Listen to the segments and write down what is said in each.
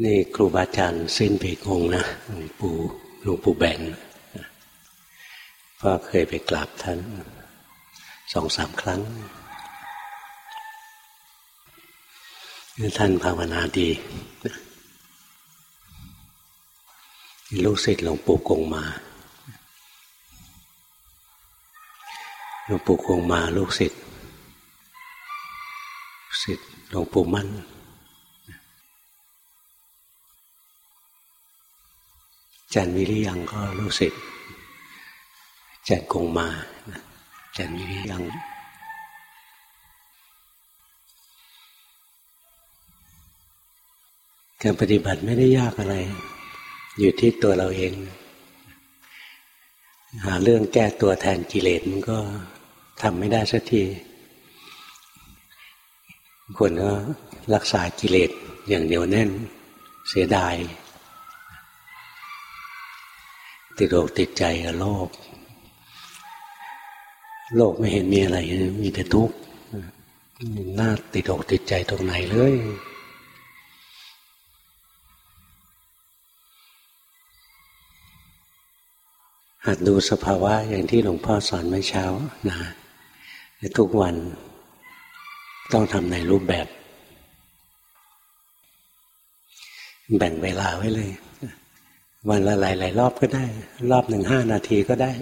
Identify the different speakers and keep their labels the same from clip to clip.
Speaker 1: นี่ครูบาอาจารย์สิ้นปีกงนะหลวงปู่หลวงปู่แบนพ่อเคยไปกราบท่านสองสามครั้ง ท่านภาวนาดีลูกศิษย์หลวงปู่กงมาหลวงปู่คงมาลูกศิษย์ศิษย์หลวงปู่มั่น จันวิริยังก็ลูกศิษย์จันคงมาจันวิริยังการปฏิบัติไม่ได้ยากอะไร อยู่ที่ตัวเราเอง หาเรื่องแก้ตัวแทนกิเลสมันก็ทำไม่ได้สักทีคนก็รักษากิเลสอย่างเหนียวแน่น เสียดาย ติดอกติดใจกับโลก โลกไม่เห็นมีอะไร มีแต่ทุกข์น่าติดอกติดใจตรงไหนเลยหัดดูสภาวะอย่างที่หลวงพ่อสอนเมื่อเช้านะทุกวันต้องทำในรูปแบบ แบ่งเวลาไว้เลย วันละหลายหลายรอบก็ได้ รอบหนึ่งห้านาทีก็ได้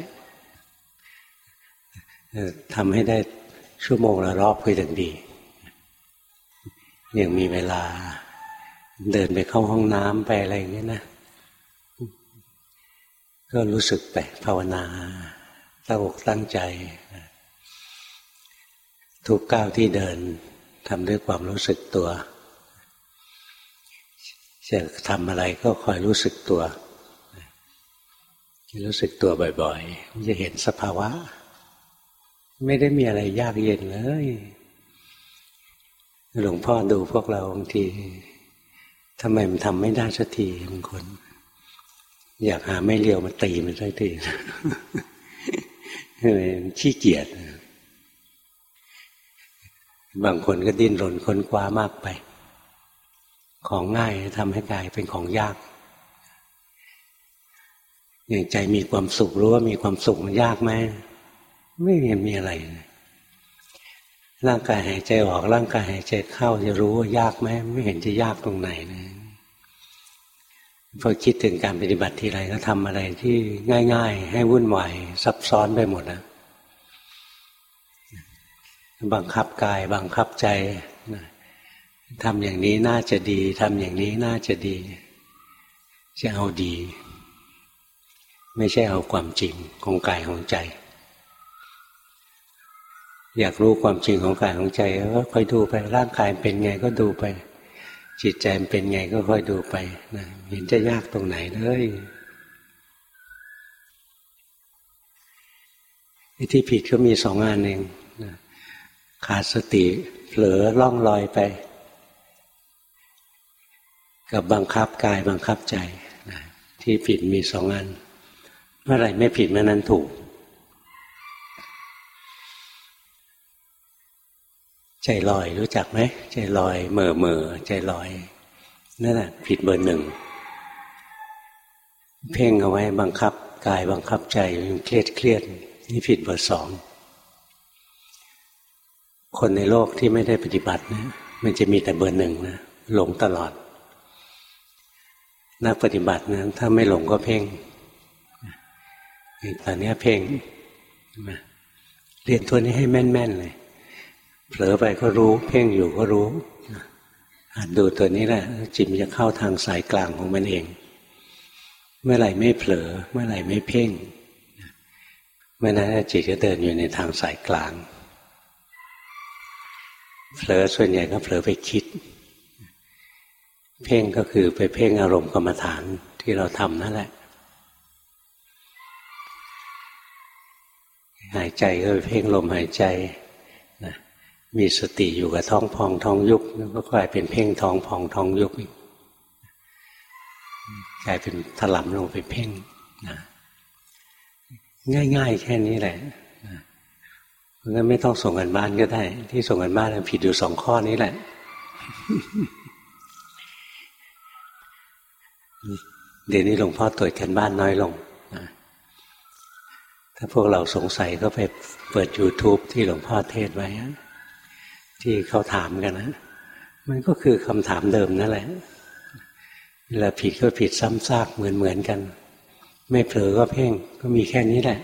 Speaker 1: ทำให้ได้ชั่วโมงละรอบก็ยังดียังมีเวลา เดินไปเข้าห้องน้ำไปอะไรอย่างนี้ยนะก็รู้สึกไปภาวนาตั้งอกตั้งใจ ทุกก้าวที่เดินทำด้วยความรู้สึกตัวจะทำอะไรก็คอยรู้สึกตัว รู้สึกตัวบ่อยๆจะเห็นสภาวะ ไม่ได้มีอะไรยากเย็นเลยหลวงพ่อดูพวกเราบางทีทำไมมันทำไม่ได้สักทีบางคน อยากหาไม่เลี้ยวมาตีมันสักทีขี้เกียจบางคนก็ดิ้นรนค้นคว้ามากไป ของง่ายทำให้กลายเป็นของยาก อย่างใจมีความสุขรู้ว่ามีความสุขมันยากไหมไม่เห็นมีอะไร ร่างกายหายใจออกร่างกายหายใจเข้าจะรู้ว่ายากไหมไม่เห็นจะยากตรงไหนเลยพอคิดถึงการปฏิบัติทีไรก็ทำอะไรที่ง่าย ๆ ให้วุ่นวายซับซ้อนไปหมดนะบังคับกายบังคับใจทำอย่างนี้น่าจะดีทำอย่างนี้น่าจะดี จะเอาดี ไม่ใช่เอาความจริงของกายของใจ อยากรู้ความจริงของกายของใจก็ค่อยดูไปร่างกายเป็นไงก็ดูไป จิตใจเป็นไงก็ค่อยดูไปนะเห็นจะยากตรงไหนเลยที่ผิดก็มีสองงานเองนะขาดสติเผลอล่องลอยไป กับบังคับกายบังคับใจนะที่ผิดมีสองงาน เมื่อไรไม่ผิดเมื่อนั้นถูก ใจลอยรู้จักไหมใจลอยเมื่อเมื่อใจลอยนั่นแหละผิดเบอร์หนึ่ง เพ่งเอาไว้บังคับกายบังคับใจเครียดเครียดนี่ผิดเบอร์สอง คนในโลกที่ไม่ได้ปฏิบัตินะมันจะมีแต่เบอร์หนึ่งนะหลงตลอด นักปฏิบัตินะถ้าไม่หลงก็เพ่ง ตอนนี้เพ่งเรียนตัวนี้ให้แม่นๆเลยเผลอไปก็รู้ เพ่งอยู่ก็รู้ดูตัวนี้แหละจิตมันจะเข้าทางสายกลางของมันเอง เมื่อไหร่ไม่เผลอ เมื่อไหร่ไม่เพ่งเมื่อนั้นจิตก็เดินอยู่ในทางสายกลาง เผลอส่วนใหญ่ก็เผลอไปคิด เพ่งก็คือไปเพ่งอารมณ์กรรมฐานที่เราทำนั่นแหละ หายใจก็ไปเพ่งลมหายใจมีสติอยู่กับท้องพองท้องยุบก็กลายเป็นเพ่งท้องพองท้องยุบกลายเป็นถลำลงไปเพ่งนะง่าย ๆ แค่นี้แหละเพราะงั้นไม่ต้องส่งกันบ้านก็ได้ ที่ส่งกันบ้านผิดอยู่สองข้อนี้แหละเดี๋ยวนี้หลวงพ่อตรวจกันบ้านน้อยลง ถ้าพวกเราสงสัยก็ไปเปิด YouTube ที่หลวงพ่อเทศไว้ ที่เขาถามกันนะ มันก็คือคำถามเดิมนั่นแหละ เวลาผิดก็ผิดซ้ำซากเหมือนเหมือนกัน ไม่เผลอก็เพ่งก็มีแค่นี้แหละ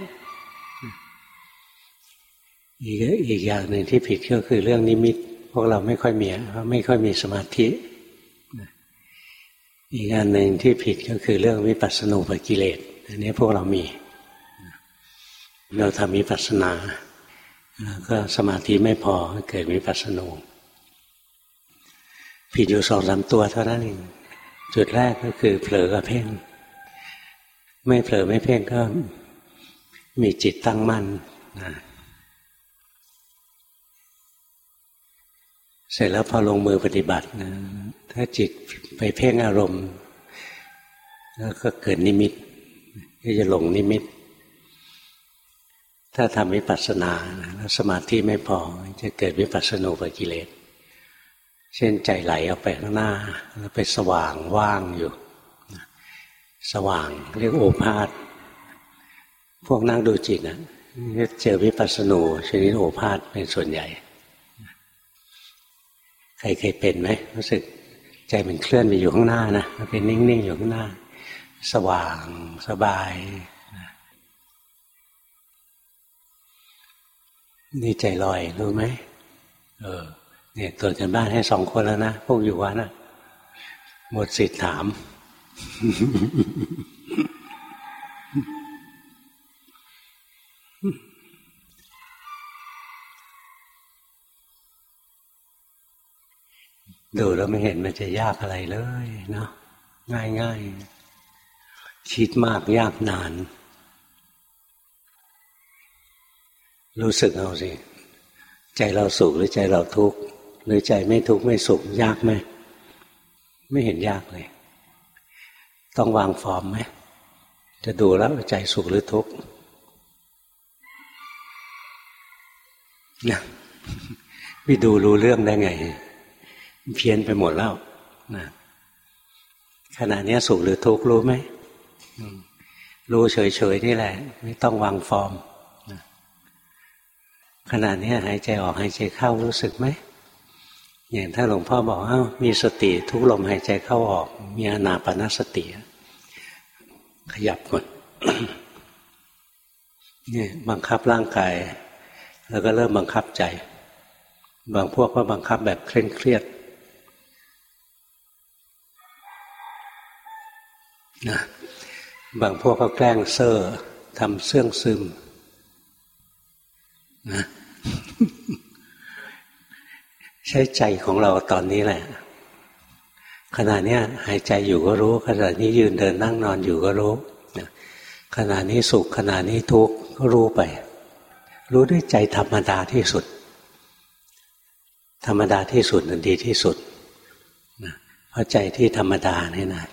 Speaker 1: อีกอีกอย่างหนึ่งที่ผิดก็คือเรื่องนิมิต พวกเราไม่ค่อยมีเพราะไม่ค่อยมีสมาธิอีกอันหนึ่งที่ผิดก็คือเรื่องวิปัสสนูปกิเลสอันนี้พวกเรามี เราทำวิปัสสนา แล้วก็สมาธิไม่พอเกิดวิปัสสนูผิดอยู่สองสามตัวเท่านั้นเองจุดแรกก็คือเผลอกับเพ่ง ไม่เผลอไม่เพ่งก็มีจิตตั้งมั่นนะเสร็จแล้วพอลงมือปฏิบัตินะถ้าจิตไปเพ่งอารมณ์ แล้วก็เกิดนิมิตก็จะหลงนิมิต ถ้าทำวิปัสสนาแล้วสมาธิไม่พอจะเกิดวิปัสสนูปกิเลส เช่นใจไหลออกไปข้างหน้า แล้วไปสว่างว่างอยู่ สว่างเรียกโอภาษพวกนั่งดูจิตนะเจอวิปัสสนูชนิดโอภาษเป็นส่วนใหญ่ ใครเคยเป็นไหมรู้สึกใจมันเคลื่อนไปอยู่ข้างหน้านะมันเป็นนิ่งๆอยู่ข้างหน้า สว่างสบาย นี่ใจลอยรู้ไหมเออ เนี่ยตรวจกันบ้านให้สองคนแล้วนะพวกอยู่วันะหมดสิทธิ์ถาม ดูแล้วไม่เห็นมันจะยากอะไรเลยเนาะง่ายง่ายคิดมากยากนาน รู้สึกเอาสิ ใจเราสุขหรือใจเราทุกข์หรือใจไม่ทุกข์ไม่สุขยากไหมไม่เห็นยากเลย ต้องวางฟอร์มไหมจะดูแล้วใจสุขหรือทุกข์นะวิดูรู้เรื่องได้ไง เพี้ยนไปหมดแล้วนะขณะนี้สุขหรือทุกข์รู้ไหมรู้เฉยๆนี่แหละ ไม่ต้องวางฟอร์ม ขณะนี้หายใจออกหายใจเข้ารู้สึกไหมอย่างถ้าหลวงพ่อบอกอ้ามีสติทุกลมหายใจเข้าออก มีอนาปนาสติ ขยับก่อนนี่บังคับร่างกาย แล้วก็เริ่มบังคับใจ บางพวกก็บังคับแบบเคร่งเครียดนะบางพวกก็แกล้งเซ่อทำเสื่องซึมนะ ใช้ใจของเราตอนนี้แหละ ขณะนี้หายใจอยู่ก็รู้ ขณะนี้ยืนเดินนั่งนอนอยู่ก็รู้ขณะนี้สุขขณะนี้ทุกข์ก็รู้ไป รู้ด้วยใจธรรมดาที่สุด ธรรมดาที่สุดนันดีที่สุดเพราะใจที่ธรรมดาเนี่ยนะ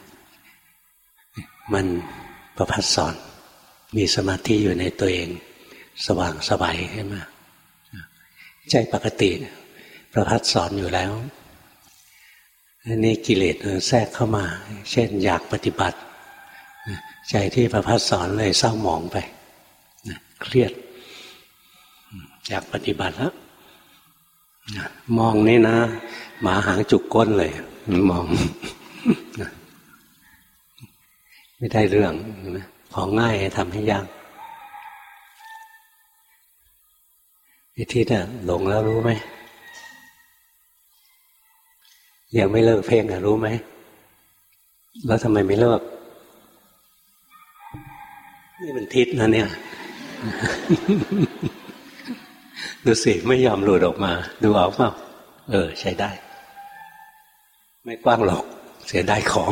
Speaker 1: มันประพัดสอนมีสมาธิอยู่ในตัวเอง สว่างสบายขึ้นมา ใจปกติ ประพัดสอนอยู่แล้วอันนี้กิเลสแทรกเข้ามา เช่นอยากปฏิบัติ ใจที่ประพัดสอนเลยเศร้าหมองไปเครียด อยากปฏิบัติแล้วมองนี่นะ หมาหางจุกก้นเลย มอง ไม่ได้เรื่องนะของง่ายทำให้ยาก อิทิศอะหลงแล้วรู้ไหมยังไม่เลิกเพ่งอะรู้ไหมแล้วทำไมไม่เลิกนี่เป็นทิศนะเนี่ย ดูสิไม่ยอมหลุดออกมา ดูเอาเปล่าเออ ใช้ได้ ไม่กว้างหรอก เสียได้ของ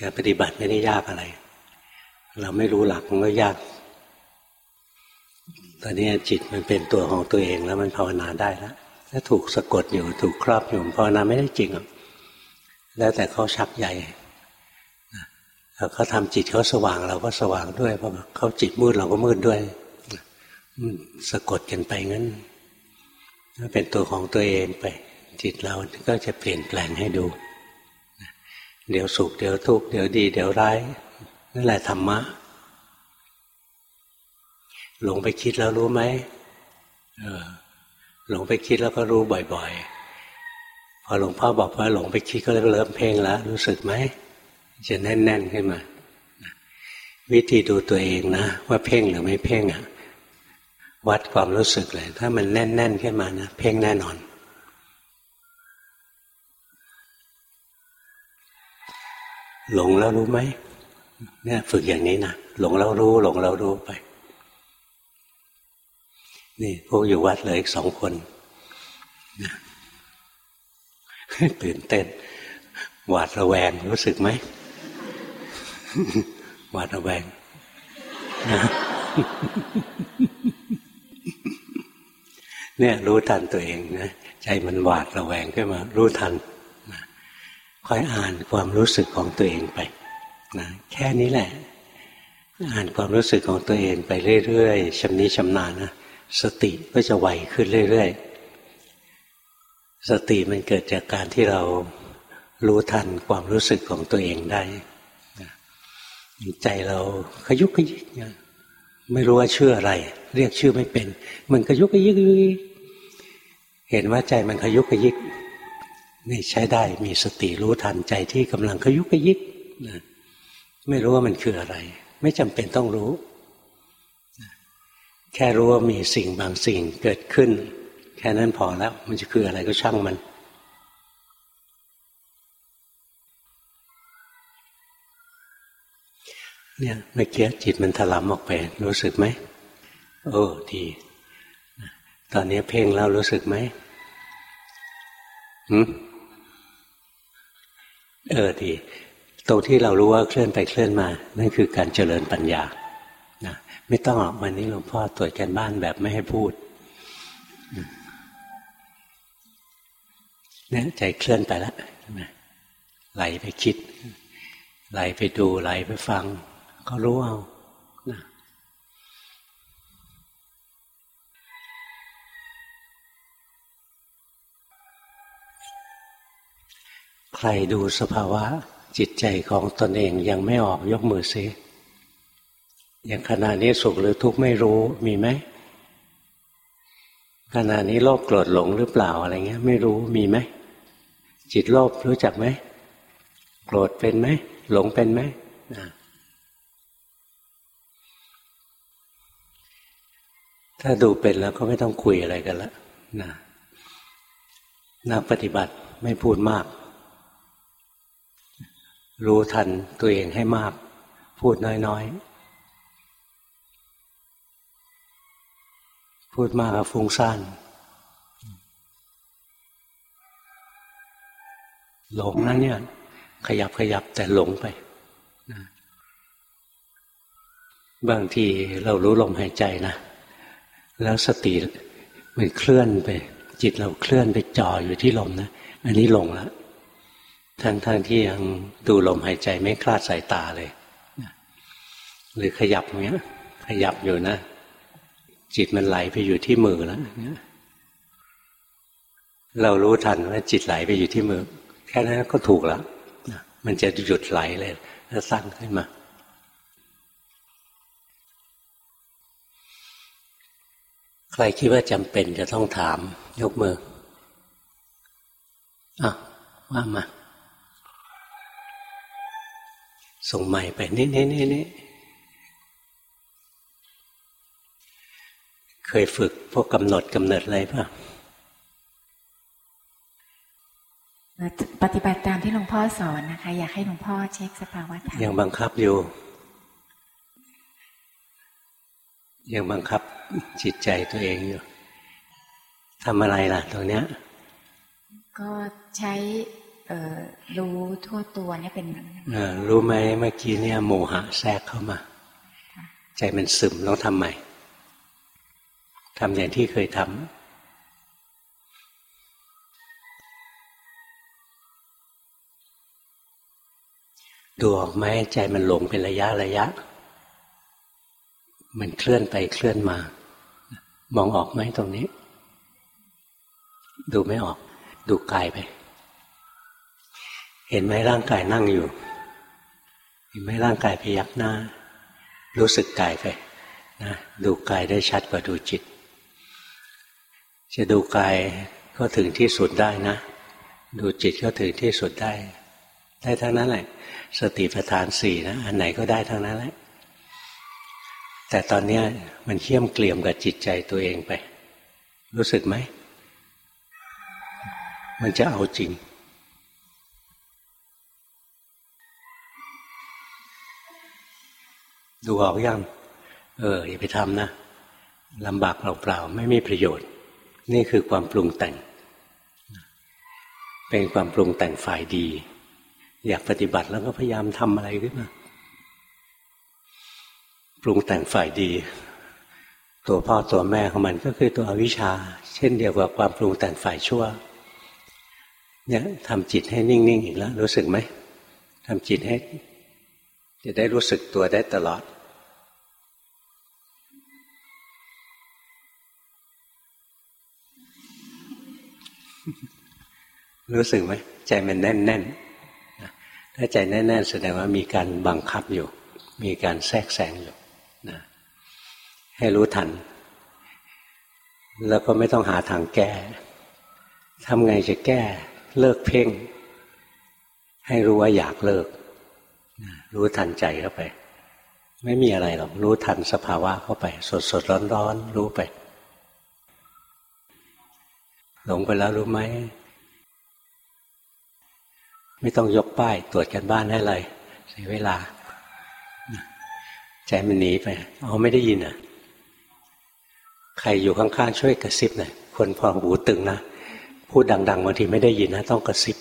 Speaker 1: การปฏิบัติไม่ได้ยากอะไร เราไม่รู้หลักมันก็ยาก ตอนนี้จิตมันเป็นตัวของตัวเองแล้วมันภาวนาได้แล้วถ้าถูกสะกดอยู่ถูกครอบอยู่ภาวนาไม่ได้จริงอะแล้วแต่เขาชักใหญ่เขาทำจิตเขาสว่างเราก็สว่างด้วยเพราะเขาจิตมืดเราก็มืดด้วยสะกดกันไปงั้นเป็นตัวของตัวเองไป จิตเราก็จะเปลี่ยนแปลงให้ดู เดี๋ยวสุขเดี๋ยวทุกข์เดี๋ยวดี เดี๋ยวร้ายนั่นแหละธรรมะหลงไปคิดแล้วรู้ไหมหลงไปคิดแล้วก็รู้บ่อย ๆ พอหลวงพ่อบอกว่าหลงไปคิดก็เริ่มเพ่งแล้ว รู้สึกไหมจะแน่นๆขึ้นมา วิธีดูตัวเองนะ ว่าเพ่งหรือไม่เพ่งอะวัดความรู้สึกเลย ถ้ามันแน่น ๆ ขึ้นมานะเพ่งแน่นอน หลงแล้วรู้ไหมเนี่ยฝึกอย่างนี้นะหลงแล้วรู้ หลงแล้วรู้ไป นี่พวกอยู่วัดเลยอีกสองคนนะตื่นเต้น หวาดระแวงรู้สึกไหมหวาดระแวงนะเนี่ยรู้ทันตัวเองนะใจมันหวาดระแวงขึ้นมา รู้ทัน คอยอ่านความรู้สึกของตัวเองไปนะแค่นี้แหละ อ่านความรู้สึกของตัวเองไปเรื่อยๆชำนิชำนาญนะสติก็จะไวขึ้นเรื่อยๆสติมันเกิดจากการที่เรารู้ทันความรู้สึกของตัวเองได้ใจเราขยุกขยิกไม่รู้ว่าชื่ออะไร เรียกชื่อไม่เป็น มันขยุกขยิกเห็นว่าใจมันขยุกขยิก นี่ใช้ได้มีสติรู้ทันใจที่กำลังขยุกขยิกไม่รู้ว่ามันคืออะไร ไม่จำเป็นต้องรู้ แค่รู้ว่ามีสิ่งบางสิ่งเกิดขึ้น แค่นั้นพอแล้ว มันจะคืออะไรก็ช่างมันเนี่ยเมื่อกี้จิตมันถลำออกไป รู้สึกไหมโอ้ดีตอนนี้เพ่งแล้วรู้สึกไหมหืม เออดี ตรงที่เรารู้ว่าเคลื่อนไปเคลื่อนมา นั่นคือการเจริญปัญญานะไม่ต้องวันนี้หลวงพ่อตรวจกันบ้านแบบไม่ให้พูดเนี่ยใจเคลื่อนไปแล้วไหลไปคิด ไหลไปดูไหลไปฟัง ก็รู้เอา ใครดูสภาวะจิตใจของตนเองยังไม่ออกยกมือซิอย่างขณะนี้สุขหรือทุกข์ไม่รู้มีไหมขณะนี้โลภโกรธหลงหรือเปล่าอะไรเงี้ย ไม่รู้มีไหมจิตโลภรู้จักไหมโกรธเป็นไหมหลงเป็นไหมถ้าดูเป็นแล้วก็ไม่ต้องคุยอะไรกันล้วนะนักปฏิบัติไม่พูดมาก รู้ทันตัวเองให้มาก พูดน้อยๆ พูดมากฟุ้งซ่านหลงนั่นเนี่ย ขยับขยับแต่หลงไป บางทีเรารู้ลมหายใจนะ แล้วสติมันเคลื่อนไป จิตเราเคลื่อนไปจ่ออยู่ที่ลมนะ อันนี้หลงแล้ว ทั้งทั้งที่ยังดูลมหายใจไม่คลาดสายตาเลย หรือขยับเงี้ย ขยับอยู่นะ จิตมันไหลไปอยู่ที่มือแล้วเรารู้ทันว่าจิตไหลไปอยู่ที่มือ แค่นั้นก็ถูกแล้วมันจะหยุดไหลเลยแล้วสร้างขึ้นมาใครคิดว่าจำเป็นจะต้องถาม ยกมืออะว่ามา ส่งใหม่ไปนี่นี่นี่นี่เคยฝึกพวกกำหนดกำเนิดอะไรป่ะ
Speaker 2: ปฏิบัติตามที่หลวงพ่อสอนนะคะ อยากให้หลวงพ่อเช็คสภาวะธรรม
Speaker 1: ยังบังคับอยู่ ยังบังคับจิตใจตัวเองอยู่ทำอะไรล่ะตรงเนี้ย
Speaker 2: ก็ใช้ รู้ทั่วตัวเนี่ยเป็น
Speaker 1: รู้ไหมเมื่อกี้เนี่ยโมหะแทรกเข้ามา ใจมันซึมต้องทำใหม่ทำอย่างที่เคยทำดูออกไหมใจมันหลงเป็นระยะระยะ มันเคลื่อนไปเคลื่อนมา มองออกไหมตรงนี้ ดูไม่ออก ดูกายไป เห็นไหมร่างกายนั่งอยู่ เห็นไหมร่างกายพยักหน้า รู้สึกกายไปนะดูกายได้ชัดกว่าดูจิต จะดูกายก็ถึงที่สุดได้นะ ดูจิตก็ถึงที่สุดได้ ได้ทั้งนั้นแหละ สติปัฏฐานสี่นะอันไหนก็ได้ทั้งนั้นแหละ แต่ตอนนี้มันเขี่ยมเกลี่ยมกับจิตใจตัวเองไป รู้สึกไหม มันจะเอาจริง ดูออกยังเอออย่าไปทำนะลำบากเปล่าๆไม่มีประโยชน์ นี่คือความปรุงแต่ง เป็นความปรุงแต่งฝ่ายดี อยากปฏิบัติแล้วก็พยายามทำอะไรขึ้นมาปรุงแต่งฝ่ายดี ตัวพ่อตัวแม่ของมันก็คือตัวอวิชชา เช่นเดียวกับความปรุงแต่งฝ่ายชั่วเนี่ยทำจิตให้นิ่ง ๆ อีกแล้ว รู้สึกไหมทำจิตให้ จะได้รู้สึกตัวได้ตลอด รู้สึกไหมใจมันแน่นแน่นถ้าใจแน่นแน่นแสดงว่ามีการบังคับอยู่ มีการแทรกแซงอยู่นะให้รู้ทัน แล้วก็ไม่ต้องหาทางแก้ทำไงจะแก้เลิกเพ่ง ให้รู้ว่าอยากเลิก รู้ทันใจเข้าไป ไม่มีอะไรหรอกรู้ทันสภาวะเข้าไป สดสดร้อนร้อนรู้ไป หลงไปแล้วรู้ไหม ไม่ต้องยกป้ายตรวจกันบ้านให้เลยเสียเวลา ใจมันหนีไปเอาไม่ได้ยินอะ ใครอยู่ข้างๆช่วยกระซิบหน่อยคนพอหูตึงนะพูดดังๆบางทีไม่ได้ยินนะต้องกระซิบ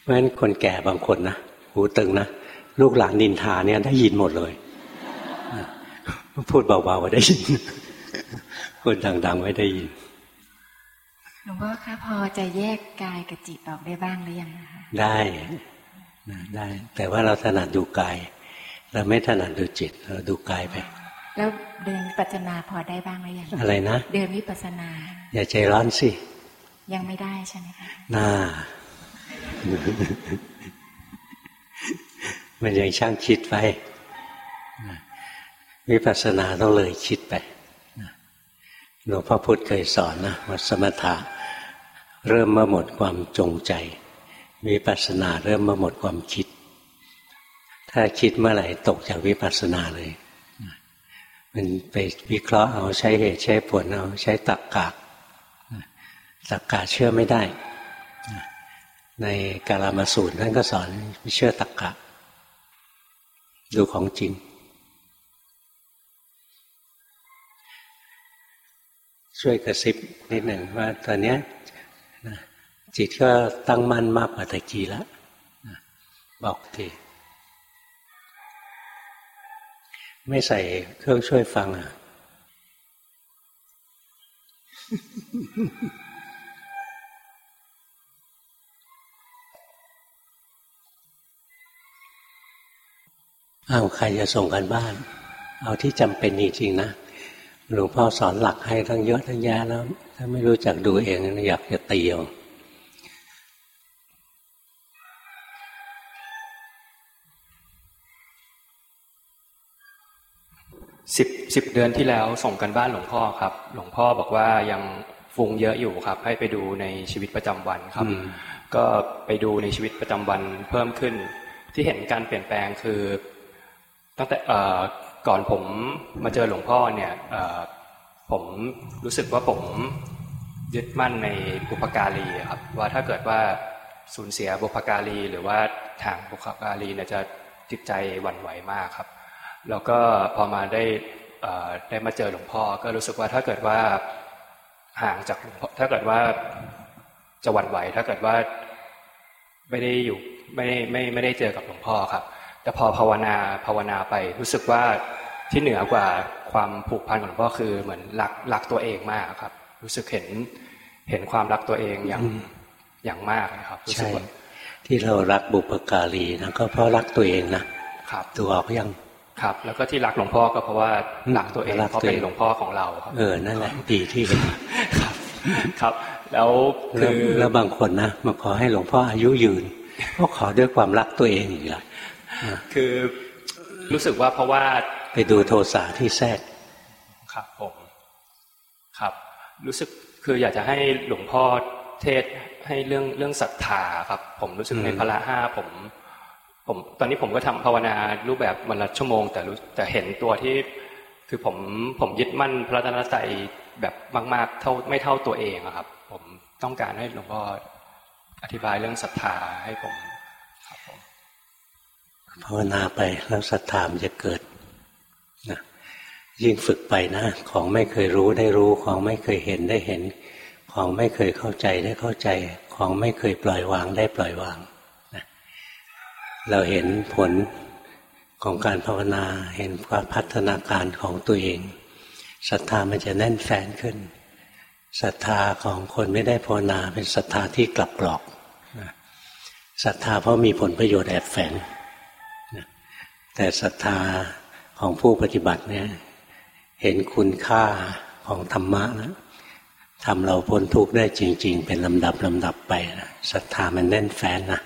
Speaker 1: เพราะฉะนั้นคนแก่บางคนนะหูตึงนะลูกหลานนินทาเนี่ยได้ยินหมดเลย พูดเบาๆได้ยิน พูดดังๆไม่ได้ยิน
Speaker 2: หลวงพ่อคะพอจะแยกกายกับจิตออกได้บ้างหรือยังคะ
Speaker 1: ได้ได้ แต่ว่าเราถนัดดูกาย เราไม่ถนัดดูจิต เราดูกายไป
Speaker 2: แล้วเดินวิปัสนาพอได้บ้างหรือยัง
Speaker 1: อะไรนะ
Speaker 2: เดินวิปัสนา
Speaker 1: อย่าใจร้อนสิ
Speaker 2: ยังไม่ได้ใช่ไหมคะ
Speaker 1: น่ามันยังช่างคิดไปวิปัสสนาต้องเลยคิดไป หลวงพ่อพุธเคยสอนนะว่าสมถะเริ่มเมื่อหมดความจงใจ วิปัสสนาเริ่มเมื่อหมดความคิด ถ้าคิดเมื่อไหร่ตกจากวิปัสสนาเลย มันไปวิเคราะห์เอาใช้เหตุใช้ผลเอาใช้ตักกะตักกะเชื่อไม่ได้ ในกาลามาสูตรท่านก็สอนเชื่อตักกะ ดูของจริง ช่วยกระซิบนิดหนึ่งว่าตอนนี้จิตก็ตั้งมั่นมากกว่าตะกี้แล้วบอกทีไม่ใส่เครื่องช่วยฟังอะอ้าวใครจะส่งกันบ้าน เอาที่จำเป็นจริงๆนะ หลวงพ่อสอนหลักให้ทั้งเยอะทั้งแยะแล้ว ถ้าไม่รู้จักดูเองอยากจะตีเอา
Speaker 3: สิบสิบเดือนที่แล้วส่งกันบ้านหลวงพ่อครับ หลวงพ่อบอกว่ายังฟุ้งเยอะอยู่ครับ ให้ไปดูในชีวิตประจำวันครับ ก็ไปดูในชีวิตประจำวันเพิ่มขึ้น ที่เห็นการเปลี่ยนแปลงคือ ตั้งแต่ ก่อนผมมาเจอหลวงพ่อเนี่ยผมรู้สึกว่าผมยึดมั่นในบุพการีครับว่าถ้าเกิดว่าสูญเสียบุพการีหรือว่าทางบุพการีเนี่ยจะจิตใจหวั่นไหวมากครับ แล้วก็พอมาได้ได้มาเจอหลวงพ่อก็รู้สึกว่าถ้าเกิดว่าห่างจากหลวงพ่อถ้าเกิดว่าจะหวั่นไหว ถ้าเกิดว่าไม่ได้อยู่ไม่ไม่ไม่ได้เจอกับหลวงพ่อครับ แต่พอภาวนาภาวนาไปรู้สึกว่าที่เหนือกว่าความผูกพันของหลวงพ่อคือเหมือนรักรักตัวเองมากครับ รู้สึกเห็นเห็นความรักตัวเองอย่างอย่างมากนะครับ
Speaker 1: ใช่ที่เรารักบุปการีนะก็เพราะรักตัวเองนะครับตัวออกยัง
Speaker 3: ครับ แล้วก็ที่รักหลวงพ่อก็เพราะว่ารักตัวเองเพราะเป็นหลวงพ่อของเราครับ
Speaker 1: เออนั่นแหละดีที่
Speaker 3: ครับ ครับ แล้ว
Speaker 1: แล้
Speaker 3: คื
Speaker 1: ว
Speaker 3: อ
Speaker 1: แล้วบางคนนะมาขอให้หลวงพ่ออายุยืนก็ขอด้วยความรักตัวเองอีกละ
Speaker 3: คือรู้สึกว่าเพราะว่า
Speaker 1: ไปดูโทสะที่แทรก
Speaker 3: ครับผมครับ รู้สึกคืออยากจะให้หลวงพ่อเทศให้เรื่องเรื่องศรัทธาครับ ผมรู้สึก
Speaker 1: อืม
Speaker 3: ในพละห้าผม ผมตอนนี้ผมก็ทำภาวนารูปแบบวันละชั่วโมง แต่รู้แต่เห็นตัวที่คือผมผมยึดมั่นพระรัตนตรัยแบบมากๆเท่าไม่เท่าตัวเองอะครับ ผมต้องการให้หลวงพ่ออธิบายเรื่องศรัทธาให้ผมครับผม
Speaker 1: ภาวนาไปแล้วศรัทธามันจะเกิดนะยิ่งฝึกไปนะ ของไม่เคยรู้ได้รู้ ของไม่เคยเห็นได้เห็น ของไม่เคยเข้าใจได้เข้าใจ ของไม่เคยปล่อยวางได้ปล่อยวางนะเราเห็นผลของการภาวนาเห็นความพัฒนาการของตัวเองศรัทธามันจะแน่นแฟนขึ้นศรัทธาของคนไม่ได้ภาวนาเป็นศรัทธาที่กลับกรอกศรัทธาเพราะมีผลประโยชน์แอบแฝง แต่ศรัทธาของผู้ปฏิบัติเนี่ย เห็นคุณค่าของธรรมะนะทำเราพ้นทุกข์ได้จริง ๆ เป็นลำดับลำดับไปนะศรัทธามันแน่นแฟ้นนะ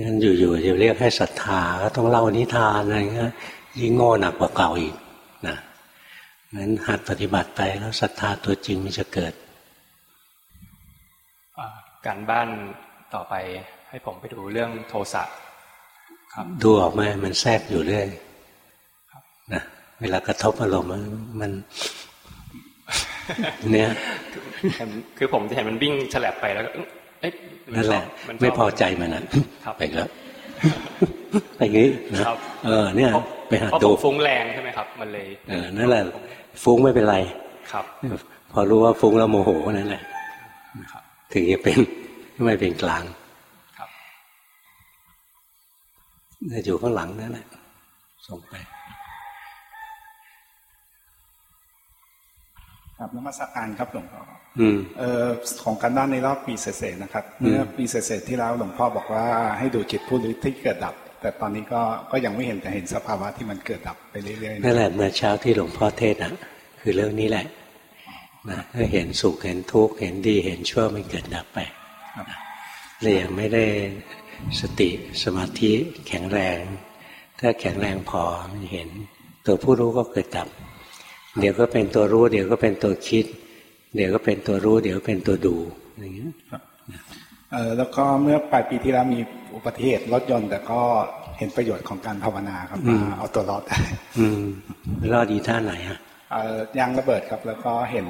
Speaker 1: งั้นอยู่ๆจะเรียกให้ศรัทธาก็ต้องเล่านิทานอะไรเงี้ยยิ่งโง่หนักกว่าเก่าอีกนะงั้นหัดปฏิบัติไปแล้วศรัทธาตัวจริงมันจะเกิด
Speaker 3: การบ้านต่อไปให้ผมไปดูเรื่องโทสะ
Speaker 1: ดูออกไหมมันแทรกอยู่เรื่อยนะเวลากระทบอารมณ์มันมันเนี่ย
Speaker 3: เห็นคือผมจะเห็นมันวิ่งฉลับไปแล้วก็เอ๊ะมั
Speaker 1: นั่นแหละ
Speaker 3: ชอบนชบ
Speaker 1: ไม่พอใจมันนั้น
Speaker 3: ครับ
Speaker 1: ไปแล้วไปงี้นะครับเออ เนี่ย
Speaker 3: เพราะ
Speaker 1: ไปหา
Speaker 3: เพราะ
Speaker 1: ดู
Speaker 3: ผมฟุ้งแรงใช่ไหมครับ มันเลย
Speaker 1: เออนั่นแหละ ฟุ้งไม่เป็นไร
Speaker 3: ครับ
Speaker 1: พอรู้ว่าฟุ้งแล้วโมโหนั่นแหละ
Speaker 3: ครับ
Speaker 1: ถึงจะเป็นไม่เป็นกลาง
Speaker 3: ครับ
Speaker 1: จะ อยู่ข้างหลังนั่นแหละส่งไป
Speaker 4: ครับนมัสการครับหลวงพ่อ
Speaker 1: อืม
Speaker 4: เอ่อของการบ้านในรอบปีเศษๆนะครับ เมื่อปีเศษๆที่แล้วหลวงพ่อบอกว่าให้ดูจิตผู้รู้ที่เกิดดับ แต่ตอนนี้ก็ก็ยังไม่เห็นแต่เห็นสภาวะที่มันเกิดดับไปเรื่อยๆ
Speaker 1: นั่น
Speaker 4: นะ
Speaker 1: แหละเมื่อเช้าที่หลวงพ่อเทศน์อะ คือเรื่องนี้แหละนะก็เห็นสุขเห็นทุกข์เห็นดีเห็นชั่วมันเกิดดับไป
Speaker 4: ครับ
Speaker 1: เลยยังไม่ได้ สติสมาธิแข็งแรง ถ้าแข็งแรงพอมันเห็น ตัวผู้รู้ก็เกิดดับ เดี๋ยวก็เป็นตัวรู้ เดี๋ยวก็เป็นตัวคิด เดี๋ยวก็เป็นตัวรู้ เดี๋ยวเป็นตัวดูอย่างเงี้ย
Speaker 4: เอ่อแล้วก็เมื่อปลายปีที่แล้วมีอุบัติเหตุรถยนต์ แต่ก็เห็นประโยชน์ของการภาวนาครับมาเอาตัวรอดได้
Speaker 1: อืมรอดดีท่าไหนอะ
Speaker 4: เอ่อยางระเบิดครับ แล้วก็เห็น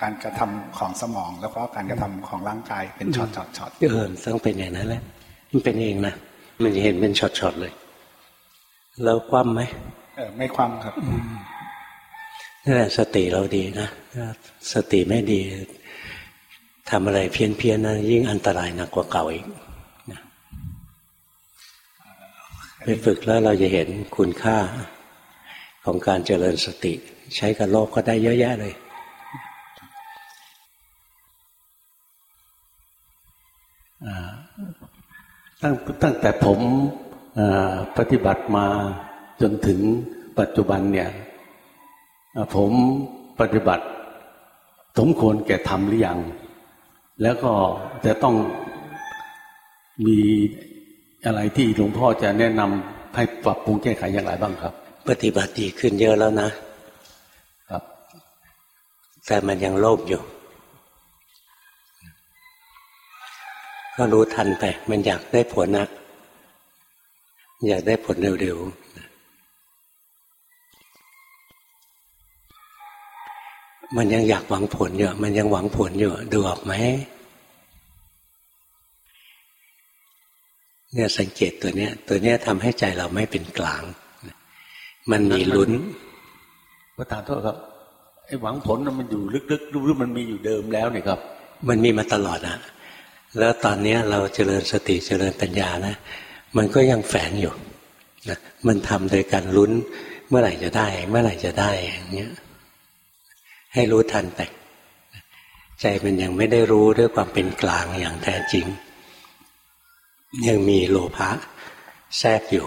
Speaker 4: การกระทำของสมอง แล้วก็การกระทำของร่างกายเป็นช็อตช็อตช็อต
Speaker 1: เออต้องเป็นอย่างนั้นแหละ มันเป็นเองนะมันจะเห็นเป็นช็อตๆเลย แล้วคว่ำไหม
Speaker 4: เออไม่คว่ำครับ
Speaker 1: นั่นแหละสติเราดีนะถ้าสติไม่ดีทำอะไรเพี้ยนเพี้ยนๆนะยิ่งอันตรายหนักกว่าเก่าอีกนะไปฝึกแล้วเราจะเห็นคุณค่าของการเจริญสติ ใช้กับโลกก็ได้เยอะแยะเลย
Speaker 5: ตั้งตั้งแต่ผมเอ่อปฏิบัติมาจนถึงปัจจุบันเนี่ยเอ่อผมปฏิบัติสมควรแก่ทำหรือยัง แล้วก็จะต้องมีอะไรที่หลวงพ่อจะแนะนำให้ปรับปรุงแก้ไขอย่างไรบ้างครับ
Speaker 1: ปฏิบัติดีขึ้นเยอะแล้วนะ
Speaker 5: ครับ
Speaker 1: แต่มันยังโลภอยู่ ก็รู้ทันไป มันอยากได้ผลนะอยากได้ผลเร็วๆ มันยังอยากหวังผลอยู่ มันยังหวังผลอยู่ ดูออกไหม เนี่ยสังเกตตัวเนี้ย ตัวเนี้ยทำให้ใจเราไม่เป็นกลาง มันมีลุ้น
Speaker 5: ประธานโทษครับไอ้หวังผลน่ะมันอยู่ลึกๆรู้ๆมันมีอยู่เดิมแล้วเนี่ยครับ
Speaker 1: มันมีมาตลอดอะ แล้วตอนเนี้ยเราเจริญสติเจริญปัญญานะ มันก็ยังแฝงอยู่นะมันทำโดยการลุ้นเมื่อไหร่จะได้ เมื่อไหร่จะได้อย่างเงี้ยให้รู้ทันไปใจมันยังไม่ได้รู้ด้วยความเป็นกลางอย่างแท้จริง ยังมีโลภะแทรกอยู่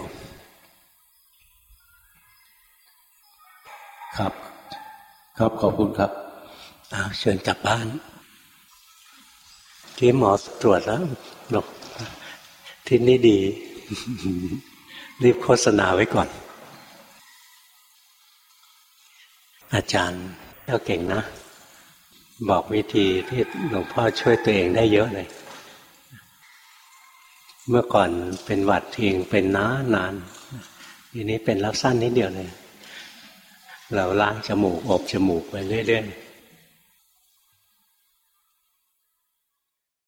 Speaker 5: ครับ ครับขอบคุณครับ
Speaker 1: อ้าวเชิญกลับบ้าน ที่หมอตรวจแล้วบอกที่นี่ดี รีบโฆษณาไว้ก่อน อาจารย์เจ้าเก่งนะ บอกวิธีที่หลวงพ่อช่วยตัวเองได้เยอะเลย เมื่อก่อนเป็นหวัดทีงเป็นน้านานทีนี้เป็นรับสั้นนิดเดียวเลย เราล้างจมูกอบจมูกไปเรื่อยๆ